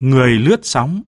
người lướt sóng.